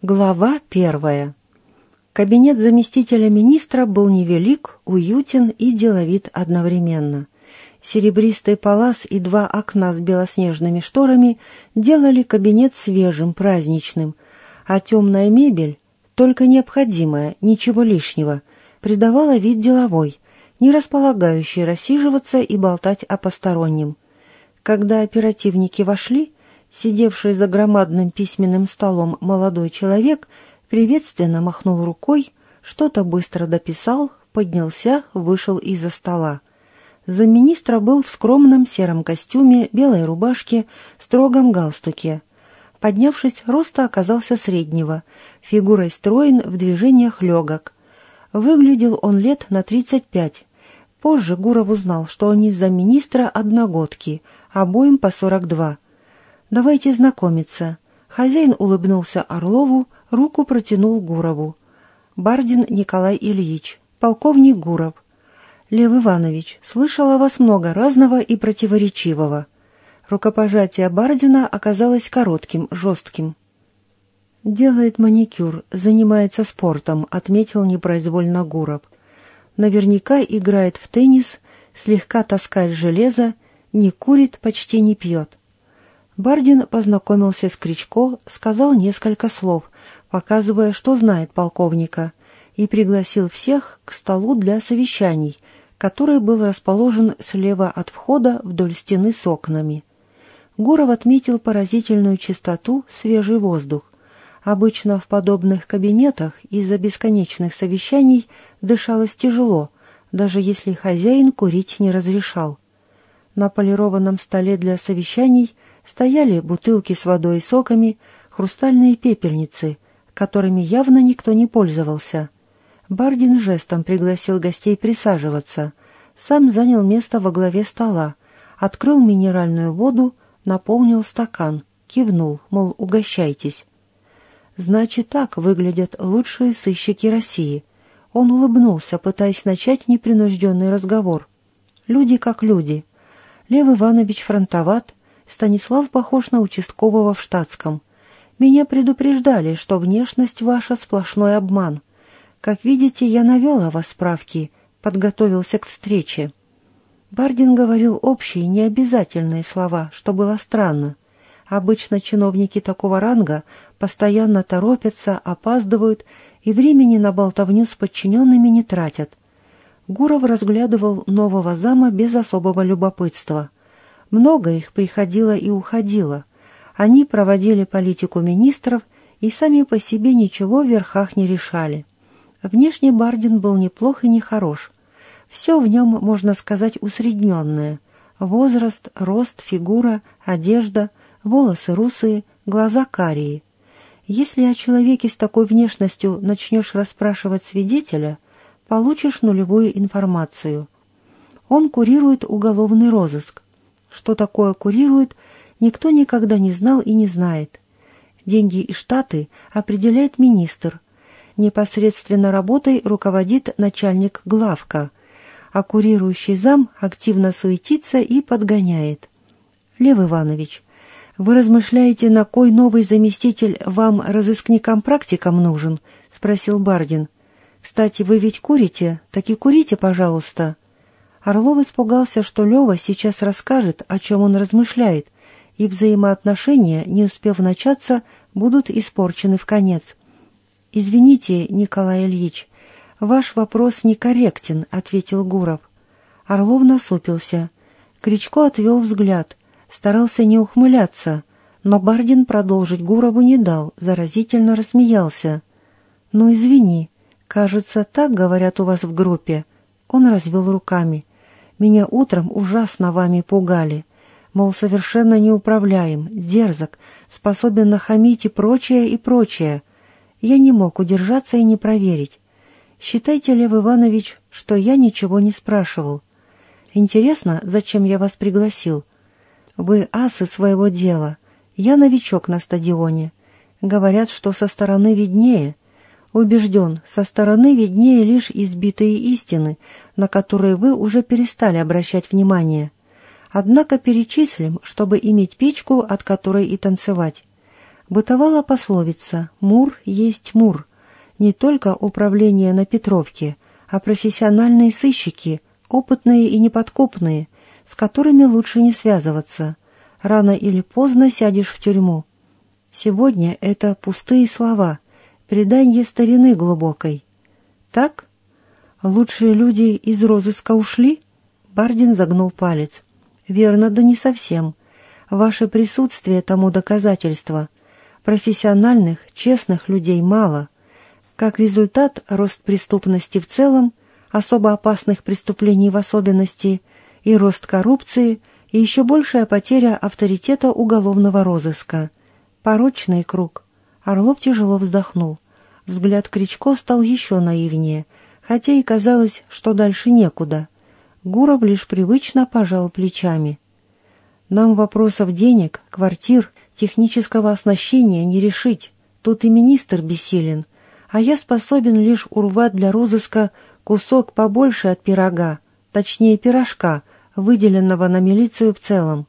Глава первая. Кабинет заместителя министра был невелик, уютен и деловит одновременно. Серебристый палас и два окна с белоснежными шторами делали кабинет свежим, праздничным, а темная мебель, только необходимая, ничего лишнего, придавала вид деловой, не располагающий рассиживаться и болтать о постороннем. Когда оперативники вошли, Сидевший за громадным письменным столом молодой человек приветственно махнул рукой, что-то быстро дописал, поднялся, вышел из-за стола. Замминистра был в скромном сером костюме, белой рубашке, строгом галстуке. Поднявшись, роста оказался среднего, фигурой строен, в движениях легок. Выглядел он лет на тридцать пять. Позже Гуров узнал, что они замминистра одногодки, обоим по сорок два – «Давайте знакомиться». Хозяин улыбнулся Орлову, руку протянул Гурову. «Бардин Николай Ильич, полковник Гуров». «Лев Иванович, слышал о вас много разного и противоречивого». Рукопожатие Бардина оказалось коротким, жестким. «Делает маникюр, занимается спортом», — отметил непроизвольно Гуров. «Наверняка играет в теннис, слегка таскает железо, не курит, почти не пьет. Бардин познакомился с Кричко, сказал несколько слов, показывая, что знает полковника, и пригласил всех к столу для совещаний, который был расположен слева от входа вдоль стены с окнами. Гуров отметил поразительную чистоту, свежий воздух. Обычно в подобных кабинетах из-за бесконечных совещаний дышалось тяжело, даже если хозяин курить не разрешал. На полированном столе для совещаний – стояли бутылки с водой и соками, хрустальные пепельницы, которыми явно никто не пользовался. Бардин жестом пригласил гостей присаживаться, сам занял место во главе стола, открыл минеральную воду, наполнил стакан, кивнул, мол, угощайтесь. Значит, так выглядят лучшие сыщики России. Он улыбнулся, пытаясь начать непринужденный разговор. Люди как люди. Лев Иванович фронтоват, Станислав похож на участкового в штатском. Меня предупреждали, что внешность ваша сплошной обман. Как видите, я навел о вас справки, подготовился к встрече. Бардин говорил общие, необязательные слова, что было странно. Обычно чиновники такого ранга постоянно торопятся, опаздывают и времени на болтовню с подчиненными не тратят. Гуров разглядывал нового зама без особого любопытства – много их приходило и уходило. Они проводили политику министров и сами по себе ничего в верхах не решали. Внешне Бардин был неплох и нехорош. Все в нем, можно сказать, усредненное. Возраст, рост, фигура, одежда, волосы русые, глаза карие. Если о человеке с такой внешностью начнешь расспрашивать свидетеля, получишь нулевую информацию. Он курирует уголовный розыск. Что такое курирует, никто никогда не знал и не знает. Деньги и штаты определяет министр. Непосредственно работой руководит начальник главка, а курирующий зам активно суетится и подгоняет. Лев Иванович, вы размышляете, на кой новый заместитель вам, разыскникам-практикам, нужен? — спросил Бардин. — Кстати, вы ведь курите? Так и курите, пожалуйста. — Орлов испугался, что Лева сейчас расскажет, о чем он размышляет, и взаимоотношения, не успев начаться, будут испорчены в конец. «Извините, Николай Ильич, ваш вопрос некорректен», — ответил Гуров. Орлов насупился. Кричко отвел взгляд, старался не ухмыляться, но Бардин продолжить Гурову не дал, заразительно рассмеялся. «Ну, извини, кажется, так говорят у вас в группе». Он развел руками. Меня утром ужасно вами пугали. Мол, совершенно неуправляем, дерзок, способен нахамить и прочее, и прочее. Я не мог удержаться и не проверить. Считайте, Лев Иванович, что я ничего не спрашивал. Интересно, зачем я вас пригласил? Вы асы своего дела. Я новичок на стадионе. Говорят, что со стороны виднее. Убежден, со стороны виднее лишь избитые истины, на которые вы уже перестали обращать внимание. Однако перечислим, чтобы иметь печку, от которой и танцевать. Бытовала пословица «Мур есть Мур». Не только управление на Петровке, а профессиональные сыщики, опытные и неподкупные, с которыми лучше не связываться. Рано или поздно сядешь в тюрьму. Сегодня это пустые слова, предание старины глубокой. Так? Лучшие люди из розыска ушли? Бардин загнул палец. Верно, да не совсем. Ваше присутствие тому доказательство. Профессиональных, честных людей мало. Как результат, рост преступности в целом, особо опасных преступлений в особенности, и рост коррупции, и еще большая потеря авторитета уголовного розыска. Порочный круг. Орлов тяжело вздохнул. Взгляд Кричко стал еще наивнее, хотя и казалось, что дальше некуда. Гуров лишь привычно пожал плечами. «Нам вопросов денег, квартир, технического оснащения не решить. Тут и министр бессилен, а я способен лишь урвать для розыска кусок побольше от пирога, точнее пирожка, выделенного на милицию в целом.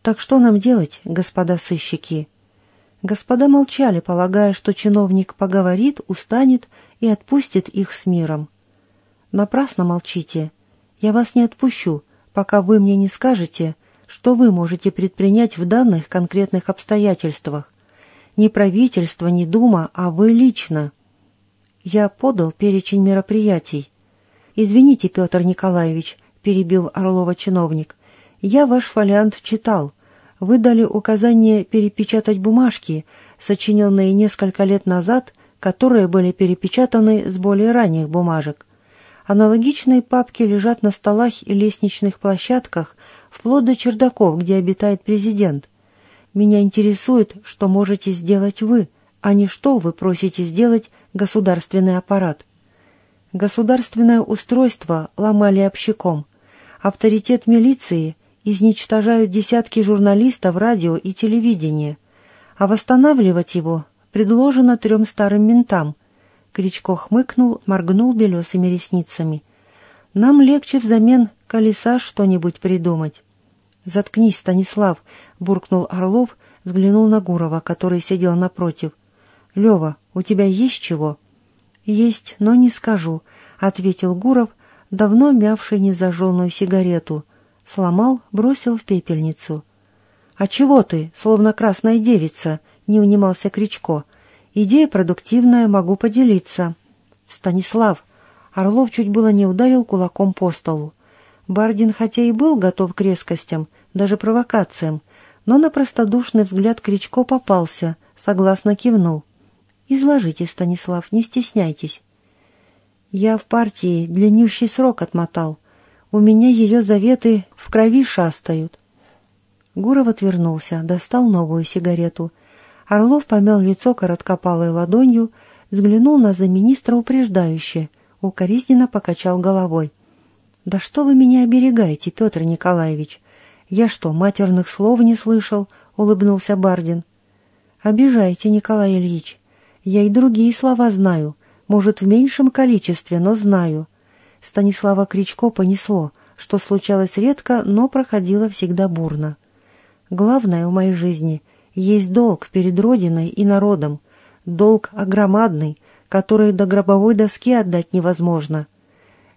Так что нам делать, господа сыщики?» Господа молчали, полагая, что чиновник поговорит, устанет и отпустит их с миром. «Напрасно молчите. Я вас не отпущу, пока вы мне не скажете, что вы можете предпринять в данных конкретных обстоятельствах. Не правительство, не дума, а вы лично». Я подал перечень мероприятий. «Извините, Петр Николаевич», — перебил Орлова чиновник, — «я ваш фолиант читал» вы дали указание перепечатать бумажки, сочиненные несколько лет назад, которые были перепечатаны с более ранних бумажек. Аналогичные папки лежат на столах и лестничных площадках, вплоть до чердаков, где обитает президент. Меня интересует, что можете сделать вы, а не что вы просите сделать государственный аппарат. Государственное устройство ломали общаком. Авторитет милиции – изничтожают десятки журналистов радио и телевидения, а восстанавливать его предложено трем старым ментам. Кричко хмыкнул, моргнул белесыми ресницами. Нам легче взамен колеса что-нибудь придумать. «Заткнись, Станислав!» — буркнул Орлов, взглянул на Гурова, который сидел напротив. «Лева, у тебя есть чего?» «Есть, но не скажу», — ответил Гуров, давно мявший незажженную сигарету — Сломал, бросил в пепельницу. «А чего ты, словно красная девица?» — не унимался Кричко. «Идея продуктивная, могу поделиться». «Станислав!» Орлов чуть было не ударил кулаком по столу. Бардин хотя и был готов к резкостям, даже провокациям, но на простодушный взгляд Кричко попался, согласно кивнул. «Изложите, Станислав, не стесняйтесь». «Я в партии длиннющий срок отмотал. У меня ее заветы в крови шастают. Гуров отвернулся, достал новую сигарету. Орлов помял лицо короткопалой ладонью, взглянул на замминистра упреждающе, укоризненно покачал головой. «Да что вы меня оберегаете, Петр Николаевич? Я что, матерных слов не слышал?» — улыбнулся Бардин. «Обижаете, Николай Ильич. Я и другие слова знаю, может, в меньшем количестве, но знаю. Станислава Кричко понесло, что случалось редко, но проходило всегда бурно. Главное в моей жизни есть долг перед Родиной и народом, долг огромадный, который до гробовой доски отдать невозможно.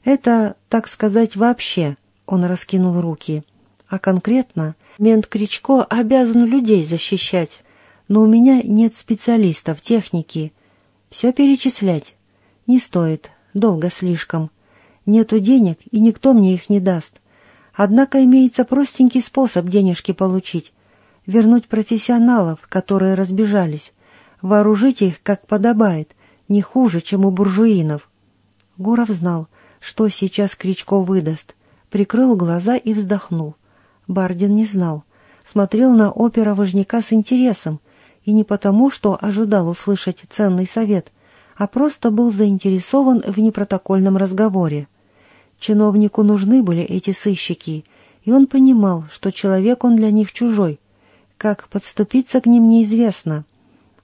Это, так сказать, вообще, он раскинул руки. А конкретно, мент Кричко обязан людей защищать, но у меня нет специалистов, техники. Все перечислять не стоит, долго слишком. Нету денег, и никто мне их не даст. Однако имеется простенький способ денежки получить. Вернуть профессионалов, которые разбежались. Вооружить их, как подобает, не хуже, чем у буржуинов. Гуров знал, что сейчас Кричко выдаст. Прикрыл глаза и вздохнул. Бардин не знал. Смотрел на опера Важняка с интересом, и не потому, что ожидал услышать ценный совет, а просто был заинтересован в непротокольном разговоре. Чиновнику нужны были эти сыщики, и он понимал, что человек он для них чужой. Как подступиться к ним неизвестно.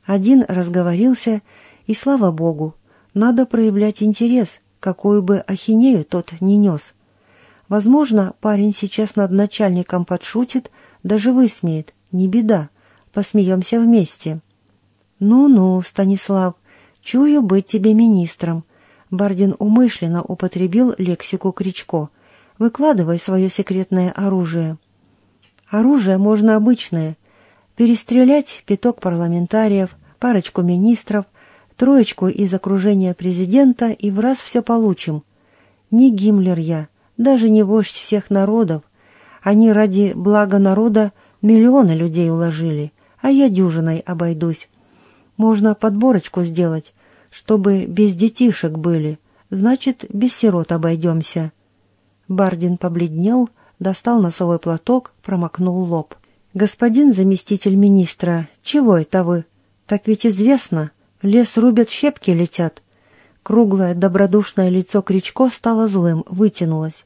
Один разговорился, и слава богу, надо проявлять интерес, какую бы ахинею тот не нес. Возможно, парень сейчас над начальником подшутит, даже высмеет, не беда, посмеемся вместе. «Ну-ну, Станислав, чую быть тебе министром». Бардин умышленно употребил лексику Кричко. «Выкладывай свое секретное оружие». «Оружие можно обычное. Перестрелять пяток парламентариев, парочку министров, троечку из окружения президента и в раз все получим. Не Гиммлер я, даже не вождь всех народов. Они ради блага народа миллионы людей уложили, а я дюжиной обойдусь. Можно подборочку сделать, чтобы без детишек были, значит, без сирот обойдемся. Бардин побледнел, достал носовой платок, промокнул лоб. «Господин заместитель министра, чего это вы? Так ведь известно, лес рубят, щепки летят». Круглое добродушное лицо Кричко стало злым, вытянулось.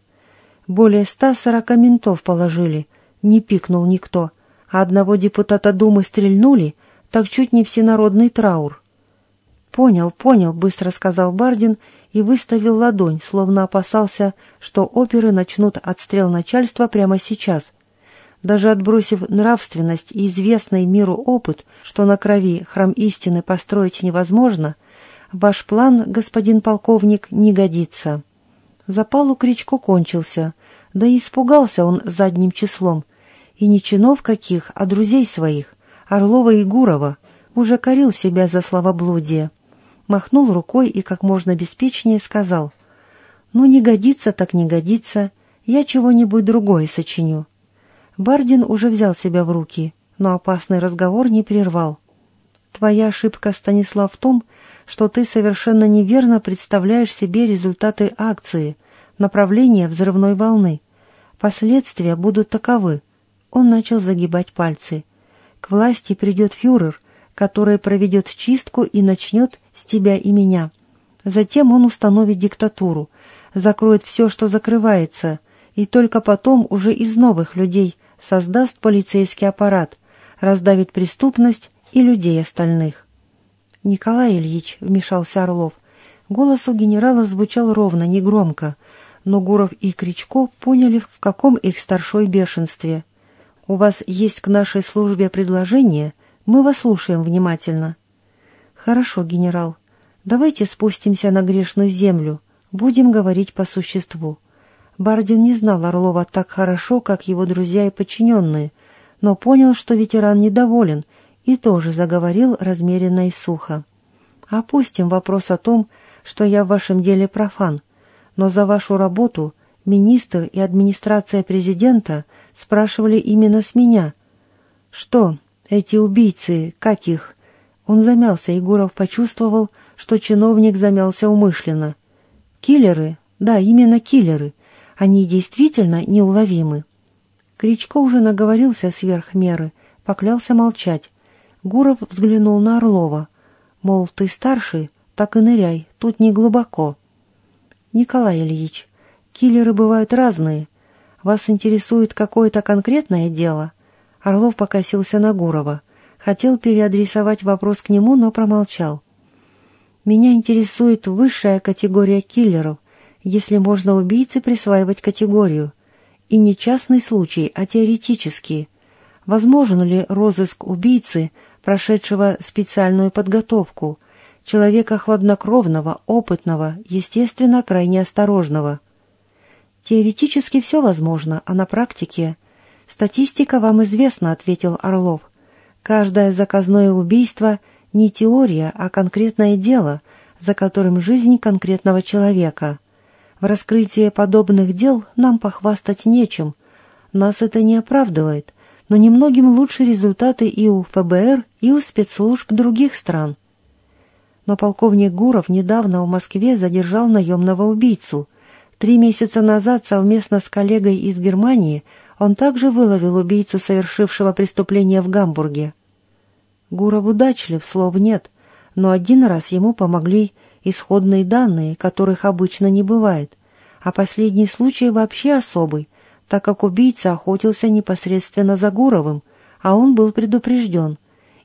Более ста сорока ментов положили, не пикнул никто, а одного депутата Думы стрельнули, так чуть не всенародный траур. «Понял, понял», — быстро сказал Бардин и выставил ладонь, словно опасался, что оперы начнут отстрел начальства прямо сейчас. Даже отбросив нравственность и известный миру опыт, что на крови храм истины построить невозможно, ваш план, господин полковник, не годится. Запал у Кричко кончился, да и испугался он задним числом. И не чинов каких, а друзей своих, Орлова и Гурова, уже корил себя за словоблудие. Махнул рукой и как можно беспечнее сказал, «Ну, не годится так не годится, я чего-нибудь другое сочиню». Бардин уже взял себя в руки, но опасный разговор не прервал. «Твоя ошибка, Станислав, в том, что ты совершенно неверно представляешь себе результаты акции, направление взрывной волны. Последствия будут таковы. Он начал загибать пальцы. К власти придет фюрер, который проведет чистку и начнет с тебя и меня. Затем он установит диктатуру, закроет все, что закрывается, и только потом уже из новых людей создаст полицейский аппарат, раздавит преступность и людей остальных. «Николай Ильич», — вмешался Орлов. Голос у генерала звучал ровно, негромко, но Гуров и Кричко поняли, в каком их старшой бешенстве. «У вас есть к нашей службе предложение? Мы вас слушаем внимательно». «Хорошо, генерал. Давайте спустимся на грешную землю. Будем говорить по существу». Бардин не знал Орлова так хорошо, как его друзья и подчиненные, но понял, что ветеран недоволен — и тоже заговорил размеренно и сухо. «Опустим вопрос о том, что я в вашем деле профан, но за вашу работу министр и администрация президента спрашивали именно с меня. Что, эти убийцы, как их?» Он замялся, Егоров почувствовал, что чиновник замялся умышленно. «Киллеры? Да, именно киллеры. Они действительно неуловимы». Кричко уже наговорился сверх меры, поклялся молчать, Гуров взглянул на Орлова. Мол, ты старший, так и ныряй, тут не глубоко. Николай Ильич, киллеры бывают разные. Вас интересует какое-то конкретное дело? Орлов покосился на Гурова. Хотел переадресовать вопрос к нему, но промолчал. Меня интересует высшая категория киллеров, если можно убийце присваивать категорию. И не частный случай, а теоретический. Возможен ли розыск убийцы – прошедшего специальную подготовку, человека хладнокровного, опытного, естественно, крайне осторожного. Теоретически все возможно, а на практике... Статистика вам известна, ответил Орлов. Каждое заказное убийство не теория, а конкретное дело, за которым жизнь конкретного человека. В раскрытии подобных дел нам похвастать нечем. Нас это не оправдывает но немногим лучше результаты и у ФБР, и у спецслужб других стран. Но полковник Гуров недавно в Москве задержал наемного убийцу. Три месяца назад совместно с коллегой из Германии он также выловил убийцу, совершившего преступление в Гамбурге. Гуров удачлив, слов нет, но один раз ему помогли исходные данные, которых обычно не бывает, а последний случай вообще особый, так как убийца охотился непосредственно за Гуровым, а он был предупрежден,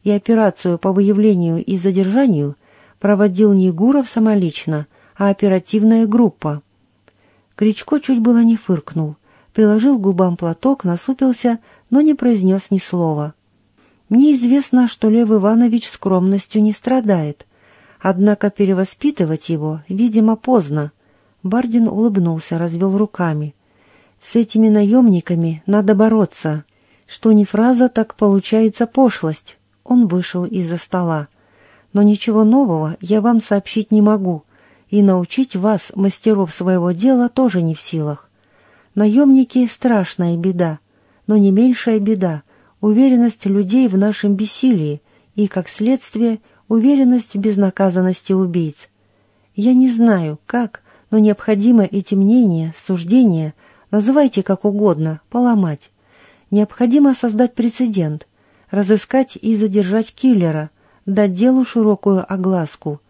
и операцию по выявлению и задержанию проводил не Гуров самолично, а оперативная группа. Кричко чуть было не фыркнул, приложил губам платок, насупился, но не произнес ни слова. Мне известно, что Лев Иванович скромностью не страдает. Однако перевоспитывать его, видимо, поздно. Бардин улыбнулся, развел руками. С этими наемниками надо бороться. Что не фраза, так получается пошлость. Он вышел из-за стола. Но ничего нового я вам сообщить не могу, и научить вас, мастеров своего дела, тоже не в силах. Наемники — страшная беда, но не меньшая беда — уверенность людей в нашем бессилии и, как следствие, уверенность в безнаказанности убийц. Я не знаю, как, но необходимо эти мнения, суждения, называйте как угодно, поломать. Необходимо создать прецедент, разыскать и задержать киллера, дать делу широкую огласку,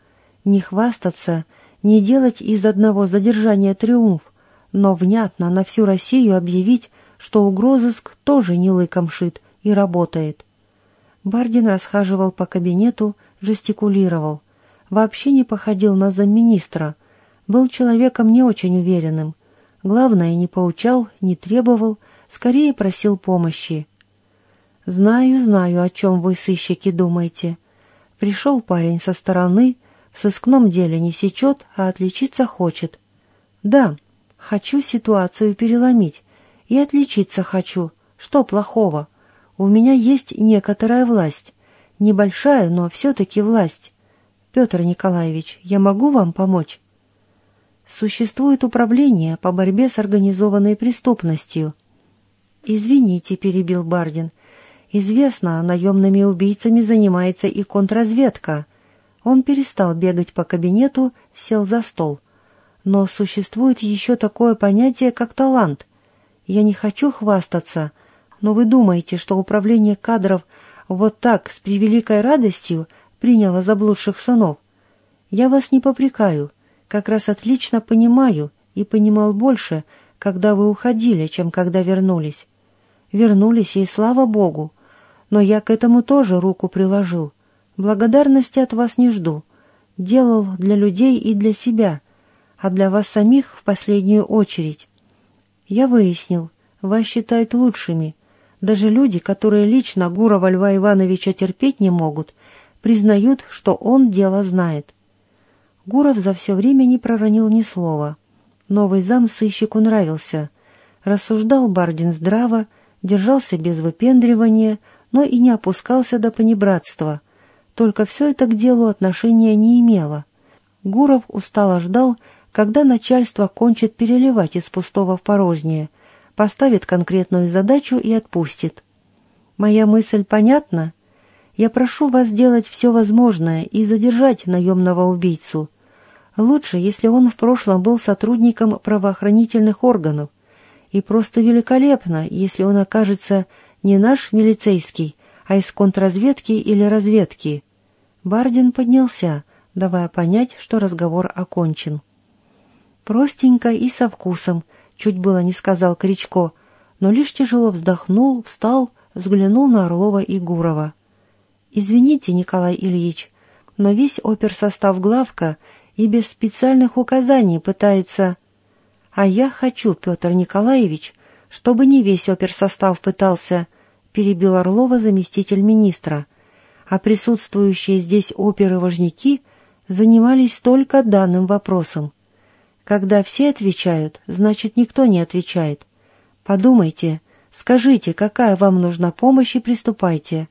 не хвастаться, не делать из одного задержания триумф, но внятно на всю Россию объявить, что угрозыск тоже не лыком шит и работает. Бардин расхаживал по кабинету, жестикулировал. Вообще не походил на замминистра. Был человеком не очень уверенным. Главное, не поучал, не требовал, скорее просил помощи. «Знаю, знаю, о чем вы, сыщики, думаете. Пришел парень со стороны, в сыскном деле не сечет, а отличиться хочет. Да, хочу ситуацию переломить, и отличиться хочу. Что плохого? У меня есть некоторая власть. Небольшая, но все-таки власть. Петр Николаевич, я могу вам помочь?» Существует управление по борьбе с организованной преступностью. «Извините», — перебил Бардин, — Известно, наемными убийцами занимается и контрразведка. Он перестал бегать по кабинету, сел за стол. Но существует еще такое понятие, как талант. Я не хочу хвастаться, но вы думаете, что управление кадров вот так, с превеликой радостью, приняло заблудших сынов? Я вас не попрекаю, как раз отлично понимаю и понимал больше, когда вы уходили, чем когда вернулись. Вернулись, и слава Богу, но я к этому тоже руку приложил. Благодарности от вас не жду. Делал для людей и для себя, а для вас самих в последнюю очередь. Я выяснил, вас считают лучшими. Даже люди, которые лично Гурова Льва Ивановича терпеть не могут, признают, что он дело знает. Гуров за все время не проронил ни слова. Новый зам сыщику нравился. Рассуждал Бардин здраво, держался без выпендривания, но и не опускался до понебратства. Только все это к делу отношения не имело. Гуров устало ждал, когда начальство кончит переливать из пустого в порожнее, поставит конкретную задачу и отпустит. Моя мысль понятна? Я прошу вас сделать все возможное и задержать наемного убийцу. Лучше, если он в прошлом был сотрудником правоохранительных органов. И просто великолепно, если он окажется не наш милицейский, а из контрразведки или разведки. Бардин поднялся, давая понять, что разговор окончен. Простенько и со вкусом, чуть было не сказал Кричко, но лишь тяжело вздохнул, встал, взглянул на Орлова и Гурова. «Извините, Николай Ильич, но весь оперсостав главка и без специальных указаний пытается...» «А я хочу, Петр Николаевич, чтобы не весь оперсостав пытался, перебил Орлова заместитель министра, а присутствующие здесь оперы-важники занимались только данным вопросом. Когда все отвечают, значит, никто не отвечает. Подумайте, скажите, какая вам нужна помощь и приступайте.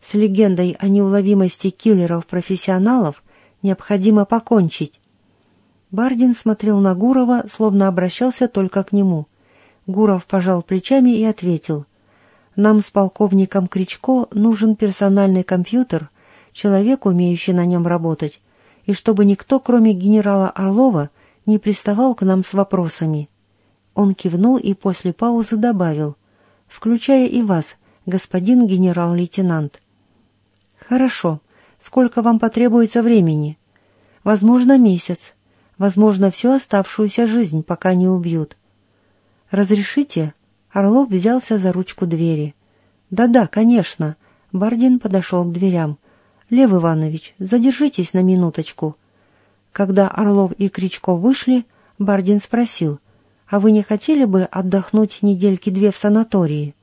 С легендой о неуловимости киллеров-профессионалов необходимо покончить. Бардин смотрел на Гурова, словно обращался только к нему — Гуров пожал плечами и ответил. «Нам с полковником Кричко нужен персональный компьютер, человек, умеющий на нем работать, и чтобы никто, кроме генерала Орлова, не приставал к нам с вопросами». Он кивнул и после паузы добавил, «включая и вас, господин генерал-лейтенант». «Хорошо. Сколько вам потребуется времени?» «Возможно, месяц. Возможно, всю оставшуюся жизнь, пока не убьют. «Разрешите?» Орлов взялся за ручку двери. «Да-да, конечно». Бардин подошел к дверям. «Лев Иванович, задержитесь на минуточку». Когда Орлов и Кричко вышли, Бардин спросил, «А вы не хотели бы отдохнуть недельки две в санатории?»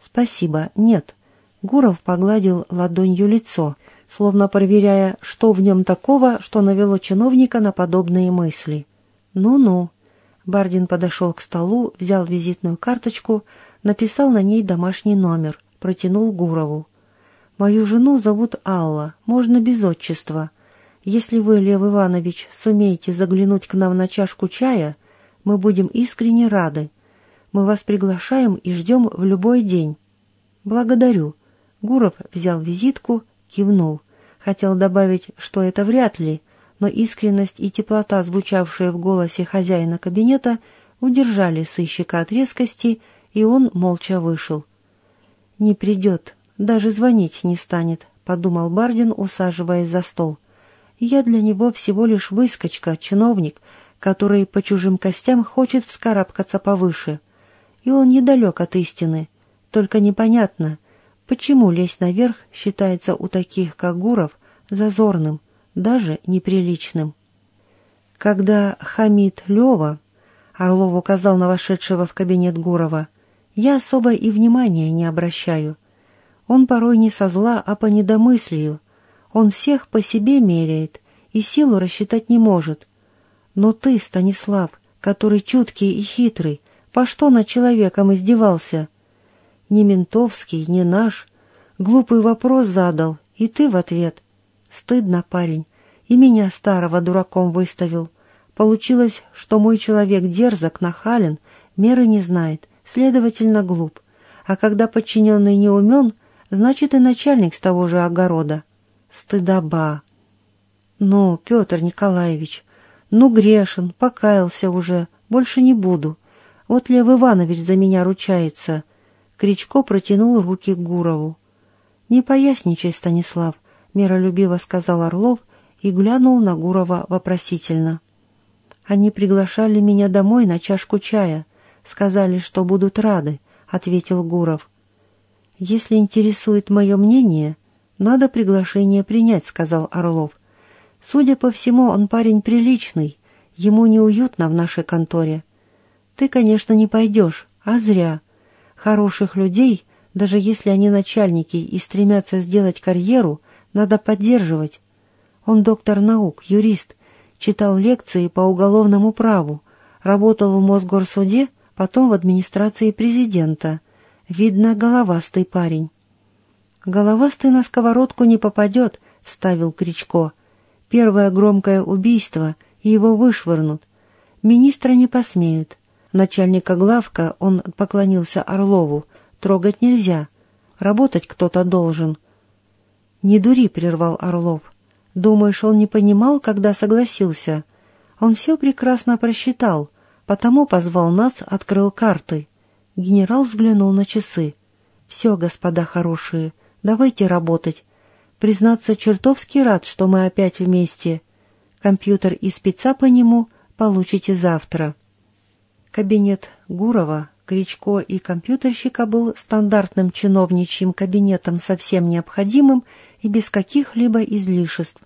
«Спасибо, нет. Гуров погладил ладонью лицо, словно проверяя, что в нем такого, что навело чиновника на подобные мысли. «Ну-ну». Бардин подошел к столу, взял визитную карточку, написал на ней домашний номер, протянул Гурову. «Мою жену зовут Алла, можно без отчества. Если вы, Лев Иванович, сумеете заглянуть к нам на чашку чая, мы будем искренне рады. Мы вас приглашаем и ждем в любой день». «Благодарю». Гуров взял визитку, кивнул. Хотел добавить, что это вряд ли, но искренность и теплота, звучавшие в голосе хозяина кабинета, удержали сыщика от резкости, и он молча вышел. «Не придет, даже звонить не станет», — подумал Бардин, усаживаясь за стол. «Я для него всего лишь выскочка, чиновник, который по чужим костям хочет вскарабкаться повыше. И он недалек от истины. Только непонятно, почему лезть наверх считается у таких, как Гуров, зазорным, даже неприличным. Когда Хамид Лева, Орлов указал на вошедшего в кабинет Гурова, я особо и внимания не обращаю. Он порой не со зла, а по недомыслию. Он всех по себе меряет и силу рассчитать не может. Но ты, Станислав, который чуткий и хитрый, по что над человеком издевался? Не ментовский, не наш. Глупый вопрос задал, и ты в ответ. Стыдно, парень. И меня старого дураком выставил. Получилось, что мой человек дерзок, нахален, меры не знает, следовательно, глуп. А когда подчиненный не умен, значит и начальник с того же огорода. Стыдоба. Ну, Петр Николаевич, ну грешен, покаялся уже, больше не буду. Вот Лев Иванович за меня ручается. Кричко протянул руки к Гурову. «Не поясничай, Станислав», — миролюбиво сказал Орлов и глянул на Гурова вопросительно. «Они приглашали меня домой на чашку чая. Сказали, что будут рады», — ответил Гуров. «Если интересует мое мнение, надо приглашение принять», — сказал Орлов. «Судя по всему, он парень приличный. Ему неуютно в нашей конторе. Ты, конечно, не пойдешь, а зря. Хороших людей, даже если они начальники и стремятся сделать карьеру, надо поддерживать. Он доктор наук, юрист, читал лекции по уголовному праву, работал в Мосгорсуде, потом в администрации президента. Видно, головастый парень. «Головастый на сковородку не попадет», — вставил Кричко. «Первое громкое убийство, и его вышвырнут. Министра не посмеют. Начальника главка он поклонился Орлову. Трогать нельзя. Работать кто-то должен. «Не дури», — прервал Орлов. «Думаешь, он не понимал, когда согласился? Он все прекрасно просчитал, потому позвал нас, открыл карты». Генерал взглянул на часы. «Все, господа хорошие, давайте работать. Признаться, чертовски рад, что мы опять вместе. Компьютер и спеца по нему получите завтра». Кабинет Гурова Кричко и компьютерщика был стандартным чиновничьим кабинетом совсем необходимым и без каких-либо излишеств.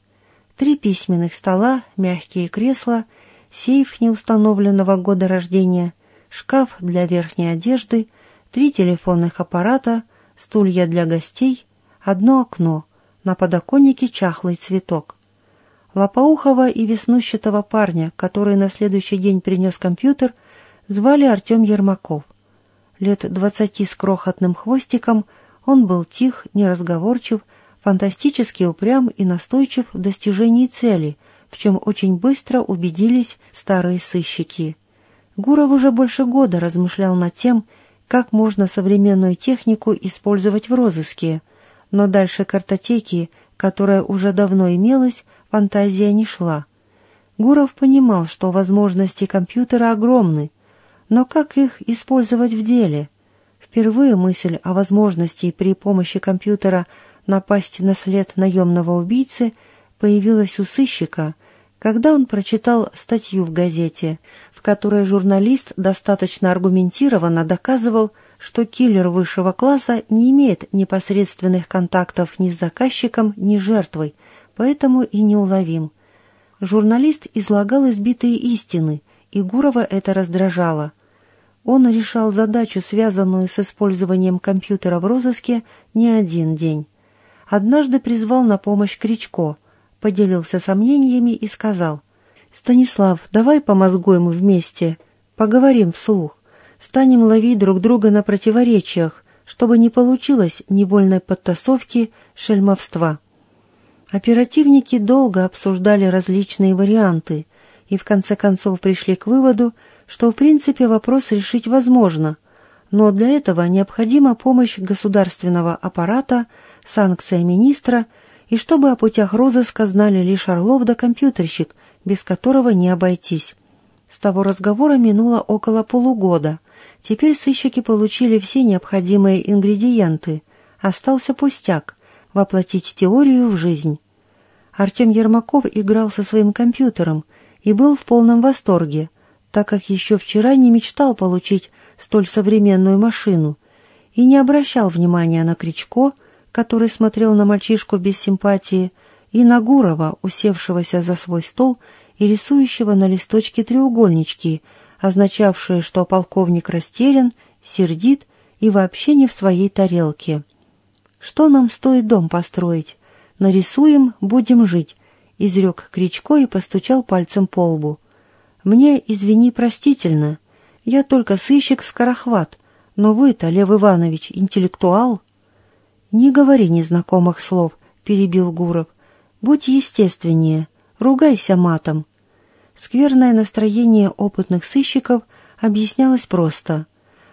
Три письменных стола, мягкие кресла, сейф неустановленного года рождения, шкаф для верхней одежды, три телефонных аппарата, стулья для гостей, одно окно, на подоконнике чахлый цветок. Лопоухова и веснущатого парня, который на следующий день принес компьютер – Звали Артем Ермаков. Лет двадцати с крохотным хвостиком он был тих, неразговорчив, фантастически упрям и настойчив в достижении цели, в чем очень быстро убедились старые сыщики. Гуров уже больше года размышлял над тем, как можно современную технику использовать в розыске, но дальше картотеки, которая уже давно имелась, фантазия не шла. Гуров понимал, что возможности компьютера огромны, но как их использовать в деле? Впервые мысль о возможности при помощи компьютера напасть на след наемного убийцы появилась у сыщика, когда он прочитал статью в газете, в которой журналист достаточно аргументированно доказывал, что киллер высшего класса не имеет непосредственных контактов ни с заказчиком, ни с жертвой, поэтому и неуловим. Журналист излагал избитые истины, и Гурова это раздражало. Он решал задачу, связанную с использованием компьютера в розыске, не один день. Однажды призвал на помощь Кричко, поделился сомнениями и сказал, «Станислав, давай помозгуем вместе, поговорим вслух, станем ловить друг друга на противоречиях, чтобы не получилось невольной подтасовки шельмовства». Оперативники долго обсуждали различные варианты и в конце концов пришли к выводу, что в принципе вопрос решить возможно, но для этого необходима помощь государственного аппарата – санкция министра, и чтобы о путях розыска знали лишь Орлов да компьютерщик, без которого не обойтись. С того разговора минуло около полугода. Теперь сыщики получили все необходимые ингредиенты. Остался пустяк — воплотить теорию в жизнь. Артем Ермаков играл со своим компьютером и был в полном восторге, так как еще вчера не мечтал получить столь современную машину и не обращал внимания на Кричко — который смотрел на мальчишку без симпатии, и на Гурова, усевшегося за свой стол и рисующего на листочке треугольнички, означавшие, что полковник растерян, сердит и вообще не в своей тарелке. «Что нам стоит дом построить? Нарисуем, будем жить», — изрек Кричко и постучал пальцем по лбу. «Мне, извини, простительно. Я только сыщик-скорохват, но вы-то, Лев Иванович, интеллектуал». «Не говори незнакомых слов», — перебил Гуров. «Будь естественнее, ругайся матом». Скверное настроение опытных сыщиков объяснялось просто.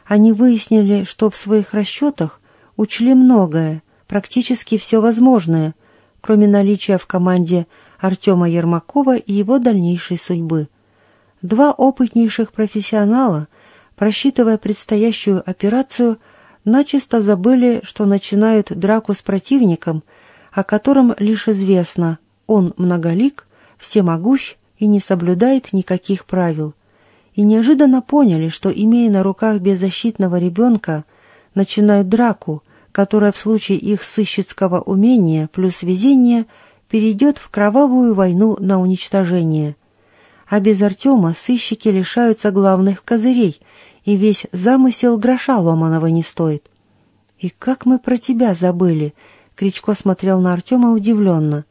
Они выяснили, что в своих расчетах учли многое, практически все возможное, кроме наличия в команде Артема Ермакова и его дальнейшей судьбы. Два опытнейших профессионала, просчитывая предстоящую операцию, начисто забыли, что начинают драку с противником, о котором лишь известно, он многолик, всемогущ и не соблюдает никаких правил. И неожиданно поняли, что, имея на руках беззащитного ребенка, начинают драку, которая в случае их сыщицкого умения плюс везения перейдет в кровавую войну на уничтожение. А без Артема сыщики лишаются главных козырей – и весь замысел гроша ломаного не стоит. «И как мы про тебя забыли?» — Кричко смотрел на Артема удивленно.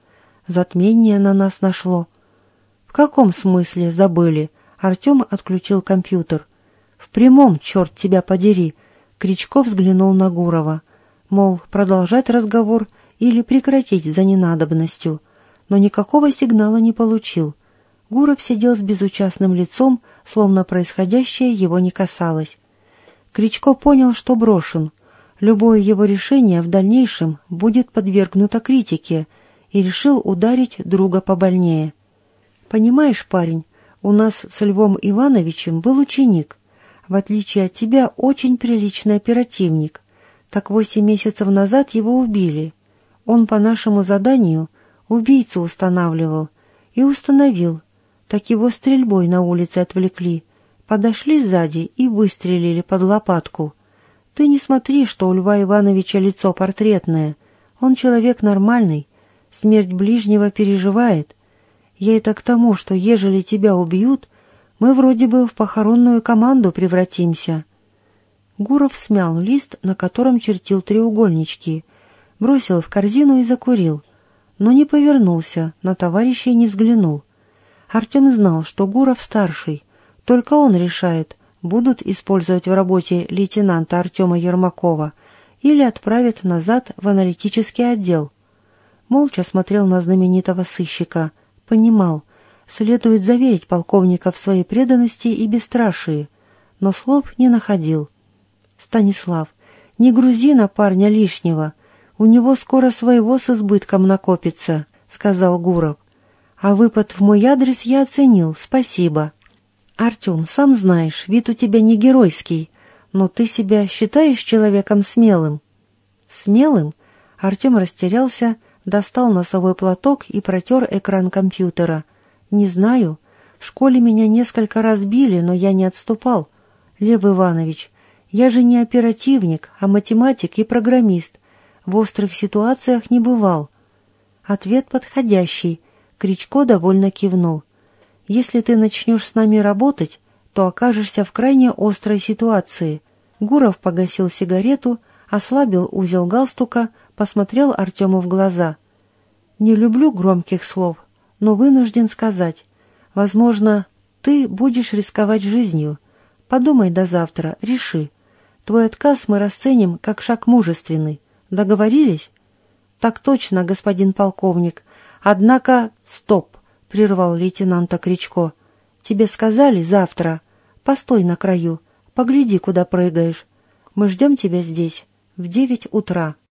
«Затмение на нас нашло». «В каком смысле забыли?» Артем отключил компьютер. «В прямом, черт тебя подери!» Кричко взглянул на Гурова. Мол, продолжать разговор или прекратить за ненадобностью. Но никакого сигнала не получил. Гуров сидел с безучастным лицом, словно происходящее его не касалось. Кричко понял, что брошен. Любое его решение в дальнейшем будет подвергнуто критике, и решил ударить друга побольнее. «Понимаешь, парень, у нас с Львом Ивановичем был ученик. В отличие от тебя, очень приличный оперативник. Так восемь месяцев назад его убили. Он по нашему заданию убийцу устанавливал и установил, так его стрельбой на улице отвлекли. Подошли сзади и выстрелили под лопатку. Ты не смотри, что у Льва Ивановича лицо портретное. Он человек нормальный, смерть ближнего переживает. Я это к тому, что ежели тебя убьют, мы вроде бы в похоронную команду превратимся». Гуров смял лист, на котором чертил треугольнички, бросил в корзину и закурил, но не повернулся, на товарищей не взглянул. Артем знал, что Гуров старший, только он решает, будут использовать в работе лейтенанта Артема Ермакова или отправят назад в аналитический отдел. Молча смотрел на знаменитого сыщика, понимал, следует заверить полковника в своей преданности и бесстрашии, но слов не находил. «Станислав, не грузи на парня лишнего, у него скоро своего с избытком накопится», — сказал Гуров. А выпад в мой адрес я оценил, спасибо. Артем, сам знаешь, вид у тебя не геройский, но ты себя считаешь человеком смелым? Смелым? Артем растерялся, достал носовой платок и протер экран компьютера. Не знаю. В школе меня несколько раз били, но я не отступал. Лев Иванович, я же не оперативник, а математик и программист. В острых ситуациях не бывал. Ответ подходящий. Кричко довольно кивнул. «Если ты начнешь с нами работать, то окажешься в крайне острой ситуации. Гуров погасил сигарету, ослабил узел галстука, посмотрел Артему в глаза. «Не люблю громких слов, но вынужден сказать. Возможно, ты будешь рисковать жизнью. Подумай до завтра, реши. Твой отказ мы расценим как шаг мужественный. Договорились?» «Так точно, господин полковник. Однако...» «Стоп!» — прервал лейтенанта Кричко. «Тебе сказали завтра. Постой на краю. Погляди, куда прыгаешь. Мы ждем тебя здесь в девять утра».